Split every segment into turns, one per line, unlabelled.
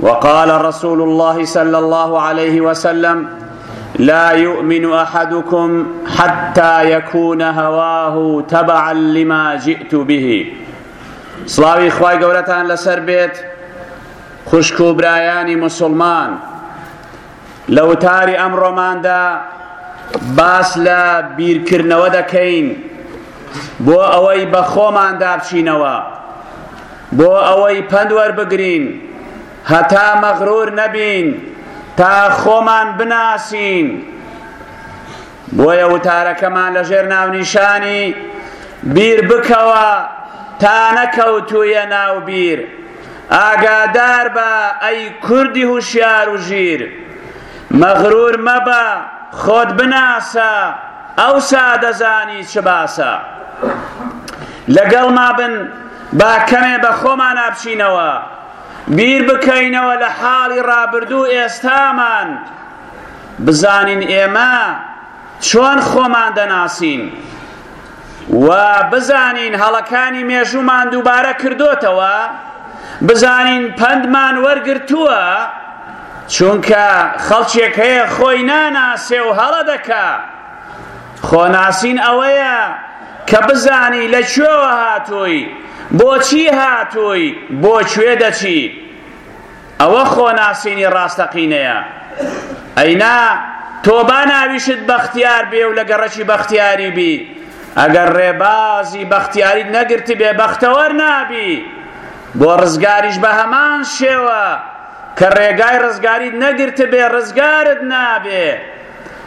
وقال رسول الله صلى الله عليه وسلم لا يؤمن أحدكم حتى يكون هواه تبعا لما جئت به سڵاوی خوای گەورەتان لەسەر بێت خوشک و برایانی مسلمان لە وتاری ئەمڕۆماندا باس لە بیرکردنەوە دەکەین بۆ ئەوەی بە خۆماندا بچینەوە بۆ ئەوەی پەند وەربگرین، هەتا مەغرور نەبین، تا خۆمان بناسین. بۆیە وتارەکەمان لەژێر ناونیشانی، بیر بکەوە تا نەکەوتوویە ناو بیر، ئاگادار بە ئەی کوردی هوشیار و ژیر، مەغرور مەبە، خۆت بناسە، ئەوسا دەزانی چ باسە. لەگەڵما بن. با کەمێ بە خۆمانا بچینەوە، بیر بکەینەوە لە حاڵی ڕابردوو و ئێستامان، بزانین ئێمە چۆن خۆمان دەناسین و بزانین هەڵەکانی مێژوومان دووبارە کردۆتەوە، بزانین پەندمان وەرگرتووە، چونکە خەڵکێک هەیە خۆی ناناسێ و هەڵە دەکا. خۆناسین ئەوەیە کە بزانی لە کوێوە هاتووی، بۆچی هاتووی، بۆ کوێ دەچی. ئەوە خۆناسینی ڕاستەقینەیە. ئەی نا، تۆ با ناویشت بەختیار بێ و لە گەڕەکی بەختیاری بی، ئەگەر ڕێبازی بەختیاریت نەگرتبێ بەختەوەر نابی. بۆ ڕزگاریش بە هەمان شێوە، کە ڕێگای ڕزگاریت نەگرتبێ ڕزگارت نابێ.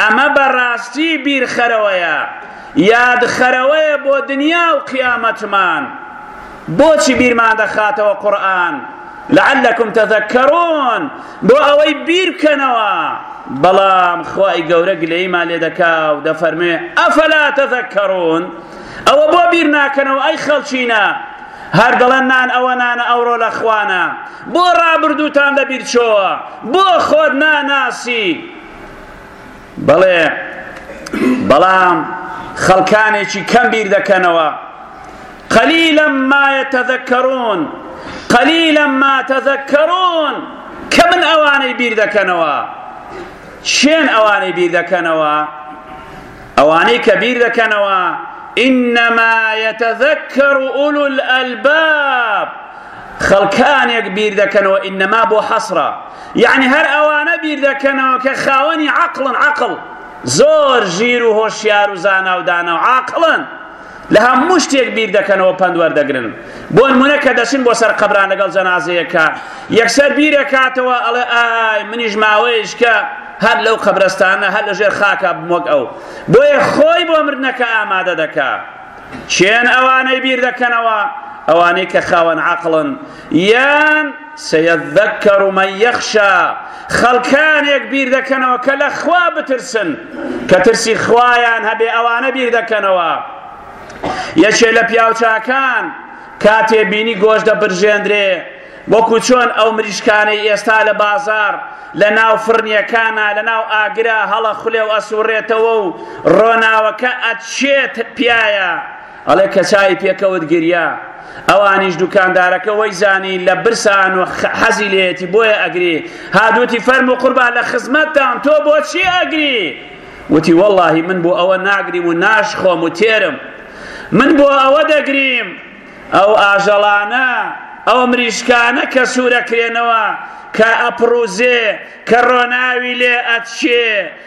ئەمە بە ڕاستی بیرخەرەوەیە، یادخەرەوەیە بۆ دنیا و قیامەتمان. بۆچی بیرمان دەخاتەوە قورئان؟ لعلکم تذکرون، بۆ ئەوەی بیربکەنەوە، بەڵام خوای گەورە گلەییمان لێ دەکا و دەفەرموێ، افلا تذکرون، ئەوە بۆ بیرناکەنەوە ئەی خەڵکینە؟ هەر دەڵێن نان ئەوە نانە ئەوڕۆ لە خوانە، بۆ ڕابردووتان لەبیرچۆوە، بۆ خۆت ناناسی؟ بەڵێ بەڵام خەڵکانێکی کەم بیر دەکەنەوە قەلیلا ما یتذکرون قەلیلا ما تذکرون کە من ئەوانەی بیر دەکەنەوە چێن ئەوانەی بیر دەکەنەوە ئەوانەی کە بیر دەکەنەوە، انما یتذکر اولو الالباب، خەڵکانێک بیر دەکەنەوە، انما بۆ حەصرە، یەعنی هەر ئەوانە بیر دەکەنەوە کە خاوەنی عەقڵن، عەقڵ، زۆر ژیر و هۆشیار و زانا و دانا و عاقڵن، لە هەموو شتێک بیر دەکەنەوە پەند وەردەگرن بۆنمونە کە دەچن بۆ سەر قەبران لەگەڵ جەنازەیەکە یەکسەر بیرەکاتەوە ئەڵێ ئای منیش ماوەیش کە هەر لەو قەبرستانە هەر لەژێر خاکە بمۆک ئەو بۆیە خۆی بۆ مردنەکە ئامادە دەکا چێن ئەوانەی بیر دەکەنەوە ئەوانەی کە خاوەن عقلن یان، سیذکر من یخشی، خەڵکانێک بیردەکەنەوە کە لە خوا بترسن، کە ترسی خوایان هەبێ ئەوانە بیردەکەنەوە. یەکێ لە پیاوچاکان کاتێ بینی گۆشت دەبرژێندرێ، وەکو چۆن ئەو مریشکانەی ئێستا لە بازاڕ لە ناو فڕنیەکانا لە ناو ئاگرا هەڵە خولێو ئەسوڕێتەوە و ڕۆناوەکە ئەتشێت پیایە، ئەڵێ کە چاوی پێکەوت گریا ئەوانیش دوکاندارەکە وەی زانی لە برسان و حەزی لێتی بۆیە ئەگری هادوتی فەرم و قوربان لە خزمەتتان تۆ بۆچی ئەگری وتی واللهی من بۆ ئەوە ناگریم و ناش خۆم و تێرم من بۆ ئەوە دەگریم ئەو ئاژەڵانە ئەو مریشکانە کە سوورەکرێنەوە کە ئەپڕوزێ کە ڕۆناوی لێ ئەچێ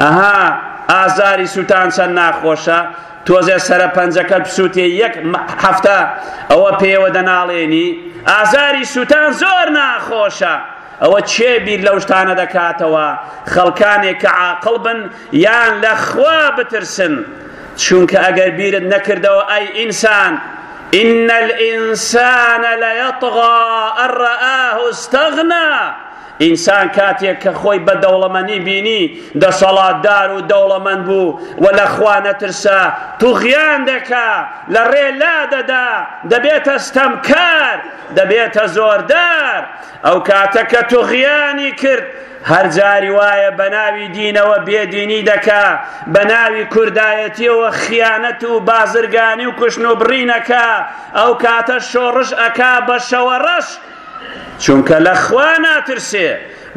ئەها ئازاری سوتان چەند ناخۆشە تۆزێ سەرە پەنجەکەت بسووتێ یەک هەفتە ئەوە پێوە دەناڵێنی ئازاری سووتان زۆر ناخۆشە ئەوە چێ بیر لەو شتانە دەکاتەوە خەڵکانێک کە عاقڵ بن یان لە خوا بترسن چونکە ئەگەر بیرت نەکردەوە ئەی ئینسان إن الإنسان ليطغى أن رآه استغنى ئینسان کاتێک کە خۆی بە دەوڵەمەنی بینی، دەسەڵاتدار و دەوڵەمەند بوو و لە خوا نەترسا، توغیان دەکا، لە ڕێ لادەدا، دەبێتە ستەمکار، دەبێتە زۆردار. ئەو کاتە کە توغیانی کرد، هەر جاری وایە بە ناوی دینەوە بێدینی دەکا، بە ناوی کوردایەتیەوە خیانەت و بازرگانی و کوشنوبڕین ئەکا، ئەو کاتە شۆڕش ئەکا بە شەوەڕەش، چونکە لە خوا ناترسێ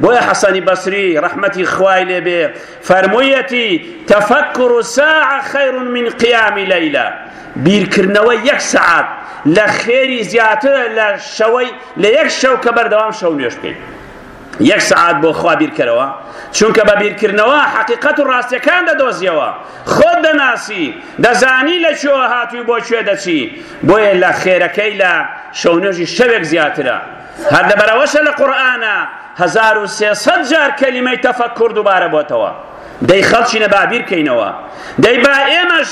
بۆیە حەسەنی بەسری ڕەحمەتی خوای لێبێ فەرموویەتی تەفەکر و ساعە خەیر من قیامی لەیلە بیرکردنەوە یەک سەعات لە خێری زیاترە لە شەوەی لە یەک شەو کە بەردەوام شەو نوێژ بکەیت یەک سەعات بۆ خوا بیرکەرەوە، چونکە بە بیرکردنەوە حەقیقەت و ڕاستیەکان دەدۆزیەوە، خۆت دەناسی، دەزانی لە کوێوە هاتووی بۆ کوێ دەچی، بۆیە لە خێرەکەی لە شەونوێژی شەوێک زیاترە، هەر لەبەرئەوەشە لە قورئانا هەزار و سێ سەد جار کەلیمەی تەفەککور دووبارە بۆتەوە، دەی خەڵچینە با بیرکەینەوە، دەی با ئێمەش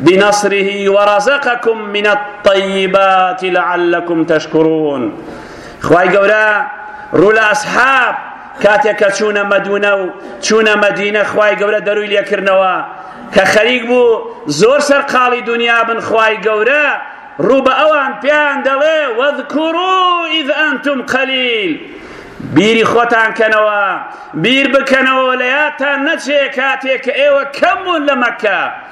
بنصره ورزقکم من الطیبات لعلکم تشکرون خوای گەورە ڕوو لە ئەسحاب کاتێک کە چوونە مەدونە و چوونە مەدینە خوای گەورە دەروی لێکردنەوە کە خەریک بوو زۆر سەرقاڵی دنیا بن خوای گەورە ڕوو بە ئەوان پێیان دەڵێ وەذکوڕو ئیذ ئەنتم قەلیل بیری خۆتان کەنەوە بیر بکەنەوە لە یادتان نەچێ کاتێک کە ئێوە کەم بوون لە مەکە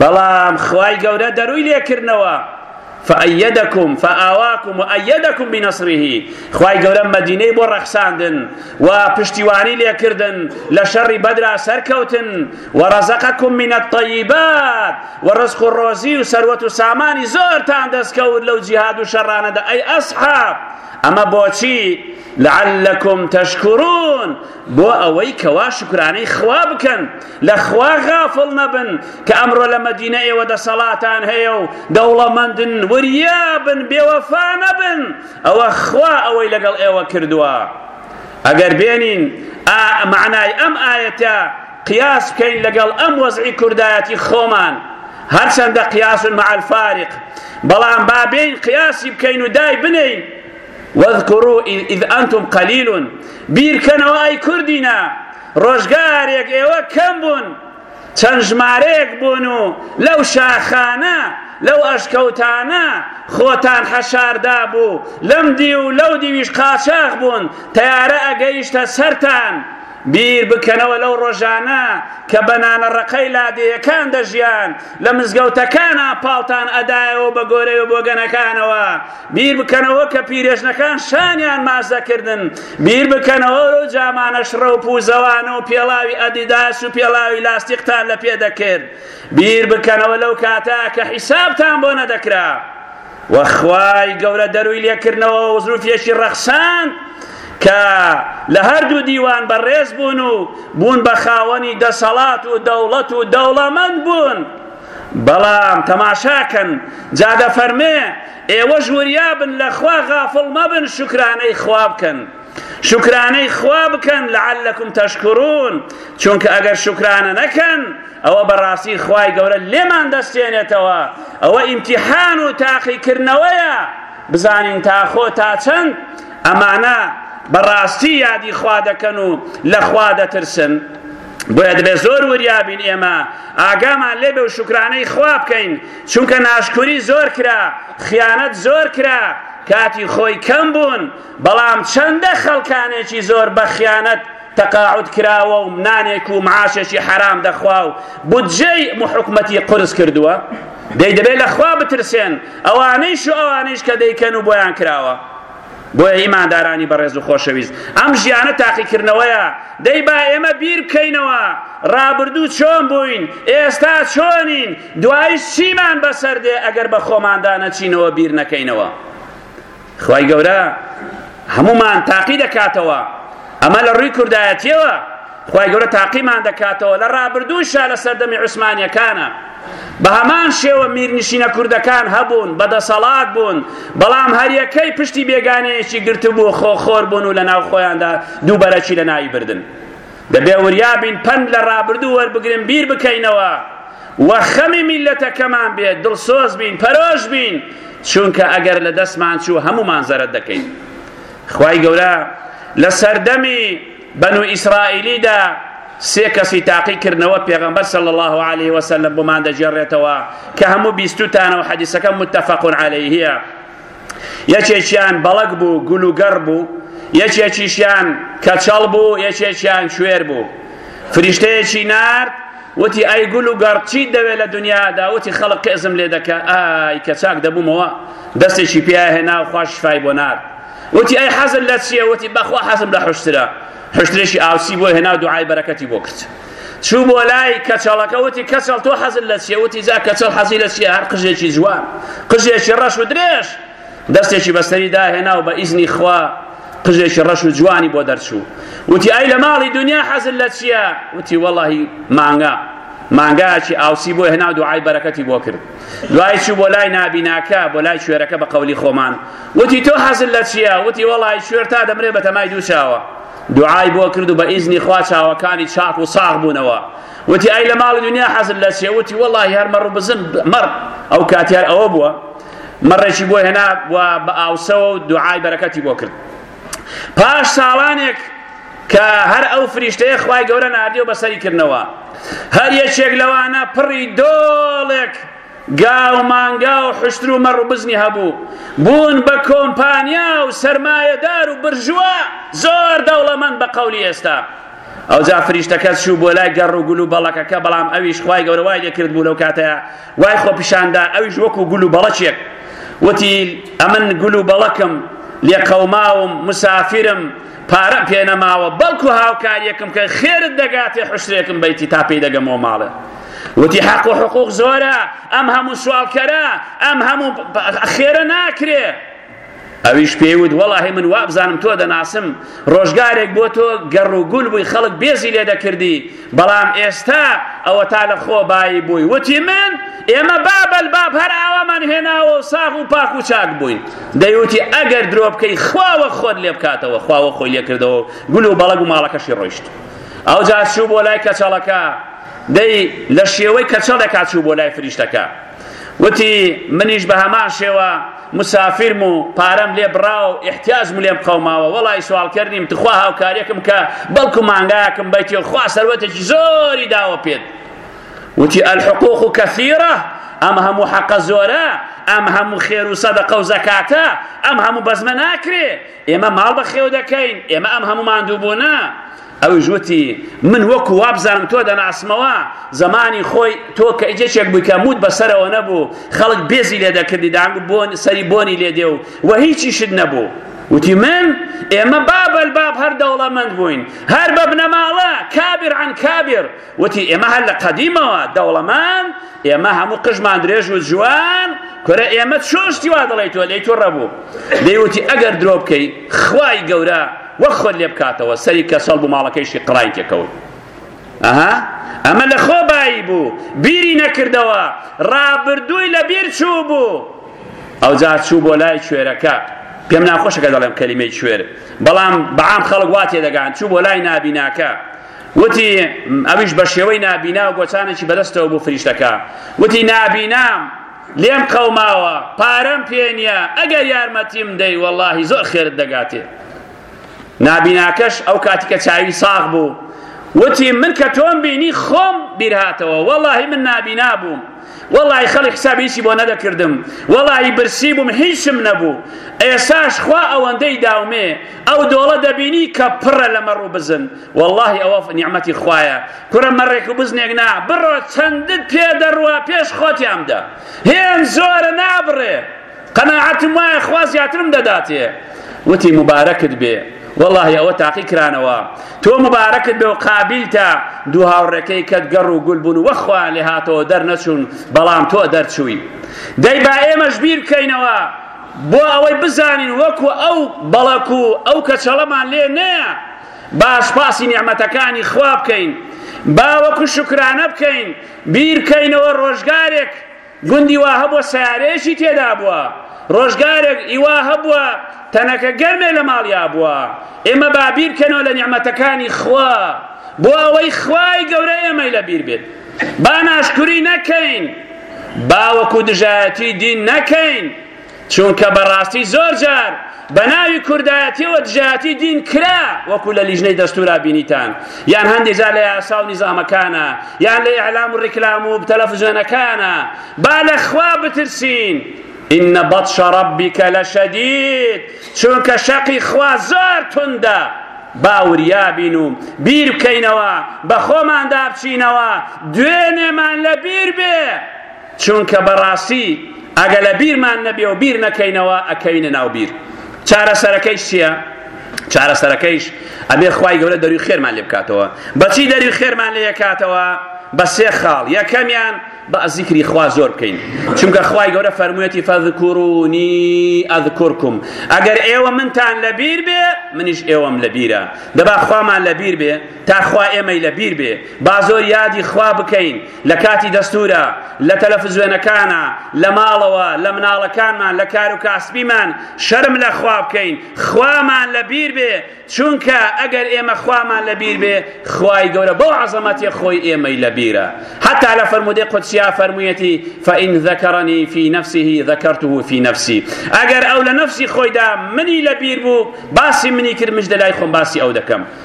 بەڵام خوای گەورە دەرووی لێکردنەوە فأیدکم فآواکم و ئەیدکم بنصره خوای گەورە مەدینەی بۆ ڕەخساندن و پشتیوانی لێکردن لە شەڕی بەدرا سەرکەوتن و ڕەزەقەکم من الطیبات و ڕزق و ڕۆزی و سەروەت و سامانی زۆرتان دەستکەوت لەو جیهاد و شەڕانەدا ئەی ئەسحاب ئەمە بۆچی لعلكم تشكرون بۆ ئەوەی کەوا شکرانەی خوا بکەن لە خوا غافڵ نەبن کە ئەمڕۆ لە مەدینە ئێوە دەسەڵاتان هەیە و دەوڵەمەندن وریابن بێوەفا نەبن ئەوە خوا ئەوەی لەگەڵ ئێوە کردووە ئەگەر بێنین معنای ئەم ئاەتە قیاس بکەین لەگەڵ ئەم وەزعی کوردایەتی خۆمان هەرچەندە قیاس مع الفارق بەڵام با بێین قیاسی بکەین و دای بنین واذكروا إذ أنتم قليل بيركنوا أي كردنا ڕۆژگارێک ئێوە کەم بوون، چەند ژمارەیەک بوون و لەو شاخانە، لەو ئەشکەوتانە خۆتان حەشار دابوو، لەم دیو و لەو دیویش قاچاخ بوون، تەیارە ئەگەیشتە سەرتان. بیر بکەنەوە لەو ڕۆژانە کە بە نانە ڕەقەی لادێیەکان دەژیان، لە مزگەوتەکانا پاڵتان ئەدایەوە و بە گۆرەوی بۆگەنەکانەوە، بیر بکەنەوە کە پیرێژنەکان شانیان ماچ دەکردن، بیر بکەنەوە لەو جامانە شڕە و پووزەوانە و پێڵاوی ئەدیداس و پێڵاوی لاستیقتان لە پێ دەکرد، بیر بکەنەوە لەو کاتە کە حیسابتان بۆ نەدەکرا و خوای گەورە دەرووی لێ کردنەوە و زروفێکی ڕەخساند کە لە هەردوو دیوان بەڕێز بوون و بوون بە خاوەنی دەسەڵات و دەوڵەت و دەوڵەمەند بوون. بەڵام تەماشا کەن جا دەفەرمێ ئێوەش وریا بن لە خوا غافڵ مەبن شکرانەی خوا بکەن شکرانەی خوا بکەن لەعلەکم تەشکرون چونکە ئەگەر شکرانە نەکەن ئەوە بەڕاستی خوای گەورە لێمان دەستێنێتەوە ئەوە ئیمتیحان و تاقیکردنەوەیە بزانین تا خۆ تا چەند ئەمانە بەڕاستی یادی خوا دەکەن و لە خوا دەترسن بۆیە دەبێت زۆر وریا بین ئێمە ئاگامان لێ بێ و شکرانەی خوا بکەین چونکە ناشکوری زۆر کرا خیانەت زۆر کرا کاتی خۆی کەم بوون بەڵام چەندە خەڵکانێکی زۆر بە خیانەت تەقاعد کراوە و نانێک و معاشێکی حرام دەخوا و بودجەی محکومەتی قرس کردووە دەی دەبێت لە خوا بترسێن ئەوانەیش و ئەوانەیش کە دەیکەن و بۆیان کراوە بۆیە ئیماندارانی بەڕێز و خۆشەویست ئەم ژیانە تاقیکردنەوەیە دەی با ئێمە بیر بکەینەوە ڕابردوو چۆن بووین ئێستا چۆنین دوایی چیمان بەسەر دێ ئەگەر بە خۆماندا نەچینەوە بیر نەکەینەوە خی گەورە هەمومان تاقی دەکاتەوە ئەمە لە ڕووی کوردایەتیەوە خوای گەورە تاقیمان دەکاتەوە لە ڕابردووشا لە سەردەمی عوسمانیەکانا بە هەمان شێوە میرنشینە کوردەکان هەبوون بە دەسەڵات بوون بەڵام هەریەکەی پشتی بێگانەیەکی گرتبوو خۆ خۆر بوون و لە ناو خۆیاندا دووبەرەکی لە ناوی بردن دەبێ وریابین پەند لە ڕابردوو وەربگرن بیر بکەینەوە و خەمی میلەتەکەمان بێت دڵسۆز بین پەرۆش بین چونکە ئەگەر لە دەستمان چوو هەمومان زەرەت دەکەین خوای گەورە لە سەردەمی بەنو ئیسرائیلیدا سێ کەسی تاقی کردنەوە پێغەمبەر صلی الله علیه و سلم بۆمان دەگێڕێتەوە کە هەموو بیستوتانە و حەدیسەکە متفق علیه یەکێکیان بەڵک بوو گول و گەڕ بوو یەکێکیشیان کەچەڵ بوو یەکێکیان کوێر بوو فریشتەیەکی نارد وتی ئای گول و گەڕ چی دەوێ لە دنیادا وتی خەڵق قێزم لێ دەکە ئای کە چاک دەبوومەوە دەستێکی پێهێنا و خوش شفای بۆ نارد وتی ئەی حەزت لە چییە وتی بەخوا حەزم لە حشترە حشترێکی ئاوسی بۆ هێنا دوعای بەرەکەتی بۆ کرد چوو بۆ لای کەچەڵەکە وتی کەچەڵ تۆ حەزت لە چییە وتی جا کەچەڵ حەزی لە چییە هەر قژێکی جوان قژێکی ڕەش و درێژ دەستێکی بەسەری داهێنا و بە ئیزنی خوا قژێکی ڕەش و جوانی بۆ دەرچوو وتی ئای لە ماڵی دنیا حەزت لە چییە وتی وەڵی مانگا مانگایەکی ئاوسی بۆ هێنا دوعای بەرەکەتی بۆ کرد دوای چوو بۆ لای نابیناکە بۆ لای شوێرەکە بە قەولی خۆمان وتی تۆ حەزت لە چییە؟ وتی وەڵای کوێر تا دەمرێ بە تەمای دوو چاوە. دوعای بۆ کرد و بە ئیزنی خوا چاوەکانی چاک و ساغ بوونەوە. وتی ئەی لە ماڵی دنیا حەزت لە چییە؟ وتی وەڵاهی هەر مەڕ و بزن مەڕ. ئەو کاتیار ئەوە بووە. مەڕێکی بۆ هێنا و بە ئاوسەوە و دوعای بەرەکەتی بۆ کرد. پاش ساڵانێک کە هەر ئەو فریشتەیە خوای گەورە ناردی و بەسەری کردنەوە هەر یەکێک لەوانە پڕی دۆڵێک گا و مانگا و حشتر و مەڕ و بزنی هەبوو، بوون بە کۆمپانیا و سەرمایەدار و برژوا زۆر دەوڵەمەند بە قەولی ئێستا. ئەوجا فریشتەکە چوو بۆ لای گەڕ و گول و بەڵەکەکە، بەڵام ئەویش خوای گەورە وای لێ کردبوو لەو کاتەیا وای خۆپیشان دا ئەویش وەکوو گول و بەڵەکێک وتی، ئەمن گول و بەڵەکم، لێقەوماوم، مسافیرم، پارەم پێ نەماوە بەڵکو هاوکاریەکم کە خێرت دەگاتێ حشرێکم بەیتی تا پێی دەگەمەوە ماڵێ وتی حەق و حقوق زۆرە ئەم هەموو سوالکەرە ئەم هەموو خێرە ناکرێ ئەویش پێیوت وەڵاهی من وابزانم تۆ دەناسم ڕۆژگارێک بۆ تۆ گەڕ و گول بووی خەڵک بێزی لێ دەکردی بەڵام ئێستا ئەوەتا لە خۆ بایی بووی وتی من ئێمە بابل باب هەر ئاوامان هێناوە و ساغ و پاک و چاک بووین دەیوتی ئەگەر درۆ بکەی خواوە خۆت لێ بکاتەوە خواوە خۆی لێ کردەوە گول و بەڵەگ و ماڵەکەشی ڕۆیشت ئەو جار چوو بۆ لای کەچەڵەکە دەی لە شێوەی کەچەڵێکا چوو بۆ لای فریشتەکە وتی، منیش بە هەمان شێوە مسافرم و پارەم لێ بڕاوە و ئیحتیاجم لێم قەوماوە، وەڵایی سواڵکەر نیم، تخوا هاوکارییەکم بکە، بەڵکو مانگایەکم بەیتێ و خوا سەروەتێکی زۆری داوە پێت. وتی، الحقوق کثیرە، ئەم هەموو حەقە زۆرە، ئەم هەموو خێر و سەدەقە و زەکاتە، ئەم هەموو بەزمە ناکرێ، ئێمە ماڵ بەخێو دەکەین ئێمە ئەم هەموو ماندووبوونە ئەویش وتی من وەکو وابزانم تۆ دەناسمەوە زمانی خۆی تۆ کە ئیجێکێک بووکە موت بەسەرەوە نەبوو خەڵک بێزی لێ دەکردی دانگ بۆن سەری بۆنی لێ دێ و و هیچی شت نەبوو وتی من ئێمە بابل باب هەر دەوڵەمەند بووین هەر بە بنەماڵە کابر عن کابر وتی ئێمە هەر لە قەدیمەوە دەوڵەمان ئێمە هەموو قژمان درێژ و جوان کورە ئێمە چۆشتی وا دەڵێ تۆ لێی تۆ ڕەبوو لێوتی ئەگەر درۆ بکەی خوای گەورە وەک خۆت لێ بکاتەوە سەری کەسەڵ بوو ماڵەکەیشی قڕای تێکەوت ئەها ئەمە لە خۆ بایی بوو بیری نەکردەوە ڕابردووی لە بیر چوو بوو ئەو جا چوو بۆ لای کوێرەکە پێم ناخۆشەکە دەڵێم کەلیمەی کوێر بەڵام بەعام خەڵک وا تێدەگان چوو بۆ لای نابیناکە وتی، ئەویش بە شێوەی نابینا و گۆچانێکی بەدەستەوە بۆ فریشتەکە وتی، نابینام لێم قەوماوە، پارەم پێ نییە، ئەگەر یارمەتیم دەی وەڵاهی زۆر خێرت دەگاتێ. نابیناکەش ئەو کاتی کە چاوی ساغ بوو وتی، من کە تۆم بینی خۆم بیرهاتەوە، وەڵاهی من نابینا بووم، وەڵاهی خەڵی حسابی هیچی بۆ نەدەکردم وەڵاهی برسی بووم هیچم نەبوو ئێساش خوا ئەوەندەی داومێ ئەو دۆڵە دەبینی کە پڕە لە مەڕ و بزن وەڵاهی ئەوە نیعمەتی خوایە کورە مەڕێک و بزنێک نا بڕۆ چەندت پێ دەڕوا پێش خۆتیان بدە هێن زۆرە نابڕێ قەناعەتم وایە خوا زیاترم دەداتێ وتی مبارەکت بێ وەڵاهی ئەوە تاقی کرانەوە تۆ مبارەکت بێ و قابلتە دوو هاوڕێکەی کەت گەڕ و گول بوون وەخوا لێ هاتەوە دەرنەچوون بەڵام تۆ دەرچووی دەی با ئێمەش بیر بکەینەوە بۆ ئەوەی بزانین وەکو ئەو بەڵەک و ئەو کەچەڵەمان لێ نەیە باش پاسی نیعمەتەکانی خوا بکەین باوەکو شکرانە بکەین بیرکەینەوە ڕۆژگارێک گوندی وا هەبووە سەیارەیەکی تێدا بووە، ڕۆژگارێک ئیوا هەبووە تەنەکە گەرمێ لە ماڵیا بووە، ئێمە با بیر کەنەوە لە نیعمەتەکانی خوا بۆ ئەوەی خوای گەورە ئێمەی لە بیر بێت، با ناشکوری نەکەین، با وەکو دژایەتی دین نەکەین، چونکە بەڕاستی زۆر جار بە ناوی کوردایەتیەوە دژایەتی دین کرا وەکو لە لیژنەی دەستورا بینیتان یان هەندێک جار لە یاسا و نیزامەکانە یان لە ئیعلام و ڕیکلام و تەلەفزیۆنەکانە با لە خوا بترسین ئینە بەطشە ڕەبیکە لە شەدید چونکە شەقی خوا زۆر توندە باوریا بین و بیر بکەینەوە بە خۆماندا بچینەوە دوێنێمان لە بیر بێ چونکە بەڕاستی ئەگە لە بیرمان نەبێ و بیر نەکەینەوە ئەکەوینە ناو بیر چارەسەرەکەیش چییە؟ چارەسەرەکەیش ئەبێ خوای گەورە دەروی خێرمان لێ بکاتەوە بەچی دەروی خێرمان لێ یەکاتەوە بە سێ خاڵ یەکەمیان بە ئەزیکری خوا زۆر بکەین چونکە خوای گەورە فەرموویەتی فەذکوڕونی ئەذکورکم ئەگەر ئێوە منتان لەبیر بێ منیش ئێوەم لەبیرە دەبا خوامان لەبیر بێ تا خوا ئێمەی لەبیر بێ با زۆر یادی خوا بکەین لە کاتی دەستورە، لە تەلەفزوێنەکانە، لە ماڵەوە، لە مناڵەکانمان، لە کارو کاسبیمان شەرم لە خوا بکەین، خوامان لە بیر بێ، چونکە ئەگەر ئێمە خوامان لە بیر بێ، خوای گەورە بەو عەزەمەتیە خۆی ئێمەی لە بیرە، هەتا لە فەرمودەی قودسیا فەرمویەتی، فان ذکرنی فی نفسه ذکرته فی نفسی، ئەگەر ئەو لە نەفسی خۆیدا منی لە بیر بوو، باسی منی کرد منش لە لای خۆم باسی ئەو دەکەم.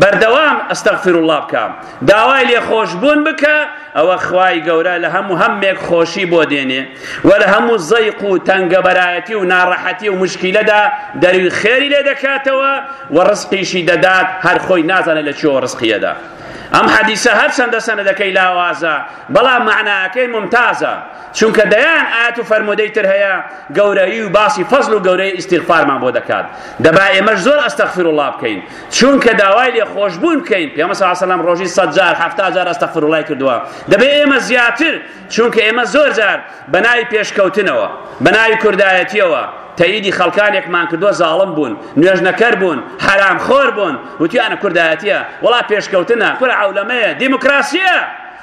بەردەوام استغفراللە بکە داوای لێخۆشبوون بکە ئەوە خوای گەورە لە هەموو هەمێک خۆشی بۆ دێنێ و لە هەموو زەیق و تەنگەبەرایەتی و ناڕەحەتی و مشکیلەدا دەروی خێری لێ دەکاتەوە و ڕزقیشی دەدات هەر خۆی نازانێت لە چیەوە ڕزقیەدا ئەم حەدیسە هەر چەندە سەندەکەی لاوازە بەڵام معناکەی ممتازە چونکە دەیان ئاەت و فەرمودەی تر هەیە گەورەی و باسی فەزل و گەورەی ئیسیغفارمان بۆ دەکات دەبا ئێمەش زۆر ئەستەغفر وڵا بکەین چونکە داوای لێخۆشبوون بکەین پێمە سا سەلام ڕۆژی سەد جار هەفتا جار ئەستەفرڵای کردووە دەبێ ئێمە زیاتر چونکە ئێمە زۆر جار بە ناوی پێشکەوتنەوە بە ناوی کوردایەتیەوە تەیدی خەڵکانێکمان کردووە زاڵم بوون نوێژنەکەر بوون حرام خۆر بوون وتیانە کوردایەتیە وڵا پێشکەوتنە کورە عولەمەیە دیموکراسیە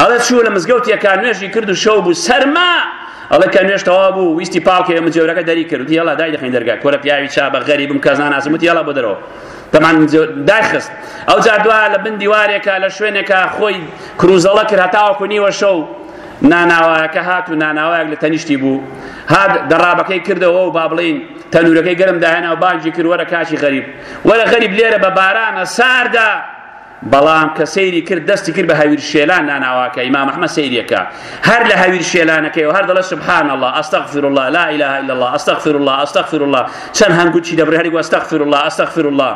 ئەڵێ چوو لە مزگەوتێکا نوێژی کرد و شەو بوو سەرما ئەڵێ کە نوێژ تەوا بوو ویستی پاڵکەوێ مجێورەکە دەری کرد وتی هێڵا دای دەخین دەرگا کۆرە پیاوی چابە غەریبم کەس ناناسم وتی هێڵا بۆ دەرەوە تەمان دایخست ئەو جار دوا لە بن دیوارێکە لە شوێنێکە خۆی کروزەڵە کرد هەتاوەکو نیوە شەو ناناوایەکە هات و ناناوایەک لە تەنیشتی بوو هات دەڕابەکەی کردەوە و با بڵین تەنورەکەی گەرم داهێنا و بانجی کرد وەرە کاچی غەریب وەرە غەریب لێرە بە بارانە ساردا بەڵام کە سەیری کرد دەستی کرد بە هەویر شێلان ناناواکە ئیمام ئەحمەد سەیرێکە هەر لە هەویر شێلانەکەی و هەر دەڵێ سبحان الله استغفر الله لا اله الا الله استغفر الله استغفر الله چەند هەنگوچی دەبرێ هەریک استغفر الله استغفر الله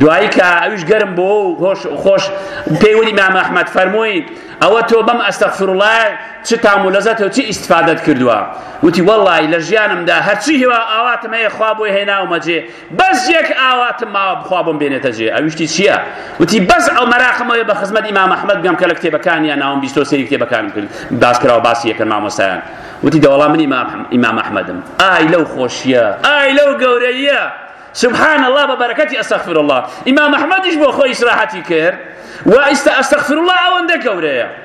دوایی کە ئەویش گەرم بۆ هۆش خۆش پێوەی مام ئەحمد فەرمووی ئەوە تۆ بەم ئەستەفرڵای چ تام و لەزەت و چی ئیسفادت کردووە وتی وەڵی لە ژیانمدا هەرچی هیوا ئاواتم هەیە خوا بۆی هێناومەجێ بەس یەک ئاواتم ماوە بخوا بۆم بێنێتە جێ ئەویشتی چییە وتی بەس ئەو مەراقمەوەی بە خزمەت ئیمام ئەحمەد بگەم کە لە کتێبەکانیان ناوم بیستۆ سەیری کتێبەکانم کرد باس کراوە باسی یەکەن مامۆستایان وتی دەوەڵام من ئیمام ئەحمەدم ئای لەو خۆشیە ئای لەو گەورەیە سبحان الله بە بەرەکەتی ئەستەغفر الله ئیمام ئەحمەدیش بۆ خۆی ئیسراحەتی کرد و ئیستا ئەستەغفر الله ئەوەندە گەورەیە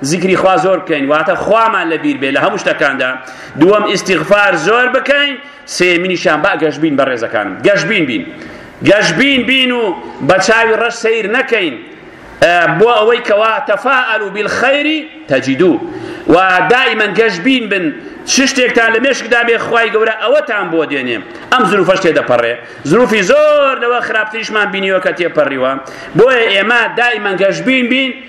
زیکری خوا زۆر بکەین واتە خوامان لە بیر بێ لە هەموو شتەکاندا دووەم ئیسیغفار زۆر بکەین سێمینیشان با گەشببین بە ڕێزەکانم گەشببین بین گەشببین بین و بە چاوی ڕەش سیر نەکەین بۆ ئەوەی کەوا تەفاعل و بالخەیری تەجیدو و دائیمەن گەشببین بن چ شتێکتان لە مێشکدا بێ خی گەورە ئەوەتان بۆ دێنێ ئەم زروفەش تێدەپەڕێ زروفی زۆر لەوە خراپتریشمان بینیوە کە تێپەڕیوە بۆیە ئێمە دائیمەن گەشببین بین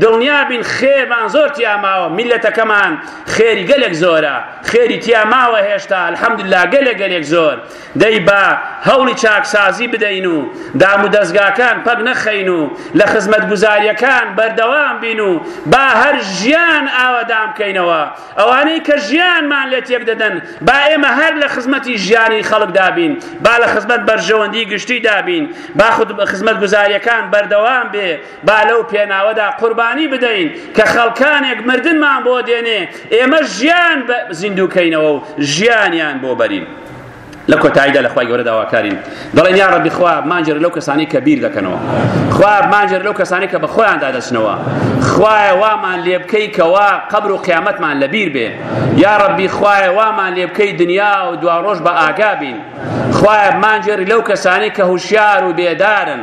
دڵنیابین خێرمان زۆر تیا ماوە میلەتەکەمان خێری گەلێک زۆرە خێری تیا ماوە هێشتا الحەمدللا گەلێک گەلێک زۆر دەی با هەوڵی چاکسازی بدەین و دام و دەستگاکان پەک نەخەین و لە خزمەت گوزاریەکان بەردەوام بین و با هەر ژیان ئاوادام بکەینەوە ئەوانەی کە ژیانمان لێ تێک دەدەن با ئێمە هەر لە خزمەتی ژیانی خەڵک دابین با لە خزمەت بەرژەوەندی گشتی دابین با خزمەت گوزاریەکان بەردەوام بێ با لەو پێناوەدا قوربانی بدەین کە خەڵکانێک مردنمان بۆ دێنێ ئێمە ژیان زیندووکەینەوە و ژیانیان بۆ بەرین لە کۆتاییدا لە خوای گەورە داواکارین دەڵێن یا ڕەبی خوا مانجێر لەو کەسانی کە بیر دەکەنەوە خوا مانجێر لەو کەسانی کە بە خۆیان دادەچنەوە خوایە وامان لێ بکەی کەوا قبر و قیامەتمان لە بیر بێ یا ڕەبی خوایە وامان لێ بکەی دنیا و دواڕۆژ بە ئاگا بین خوایە مانجێر لەو کەسانی کە هوشیار و بێدارن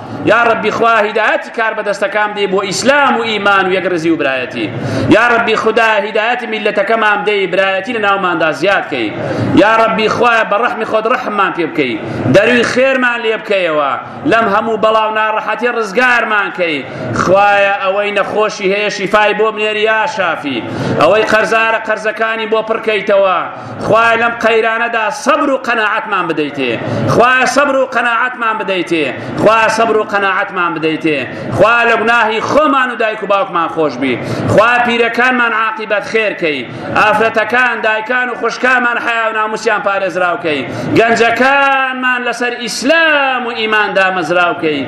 یا ربی خوا هیدایەتی کار بەدەستەکان بدەی بۆ ئیسلام و ئیمان و یەکڕزی و برایەتی یا ربی خدا هیدایەتی میلەتەکەمان بدەی برایەتی لە ناوماندا زیاد کەی یا ربی خوا بە ڕەحمی خۆت ڕەحممان پێ بکەی دەروی خێرمان لێ بکەیەوە لەم هەموو بەڵا و ناڕەحەتی ڕزگارمان کەی خوایە ئەوەی نەخۆشی هەیە شیفای بۆ بنێری یا شافی ئەوەی قەرزارە قەرزەکانی بۆ پڕکەیتەوە خوایە لەم قەیرانەدا سەبر و قەناعەتمان بدەیتێ خوایە سەبر و قەناعەتمان بدەیتێ خوایە سەبر و قەناعەتمان بدەیتێ خوا لە گوناهی خۆمان و دایک و باوکمان خۆش بی خوا پیرەکانمان عاقیبەت خێرکەی ئافرەتەکان دایکان و خوشکامان حیا و ناموسیان پارێزراوکەی گەنجەکانمان لەسەر ئیسلام و ئیمان دامەزراوکەی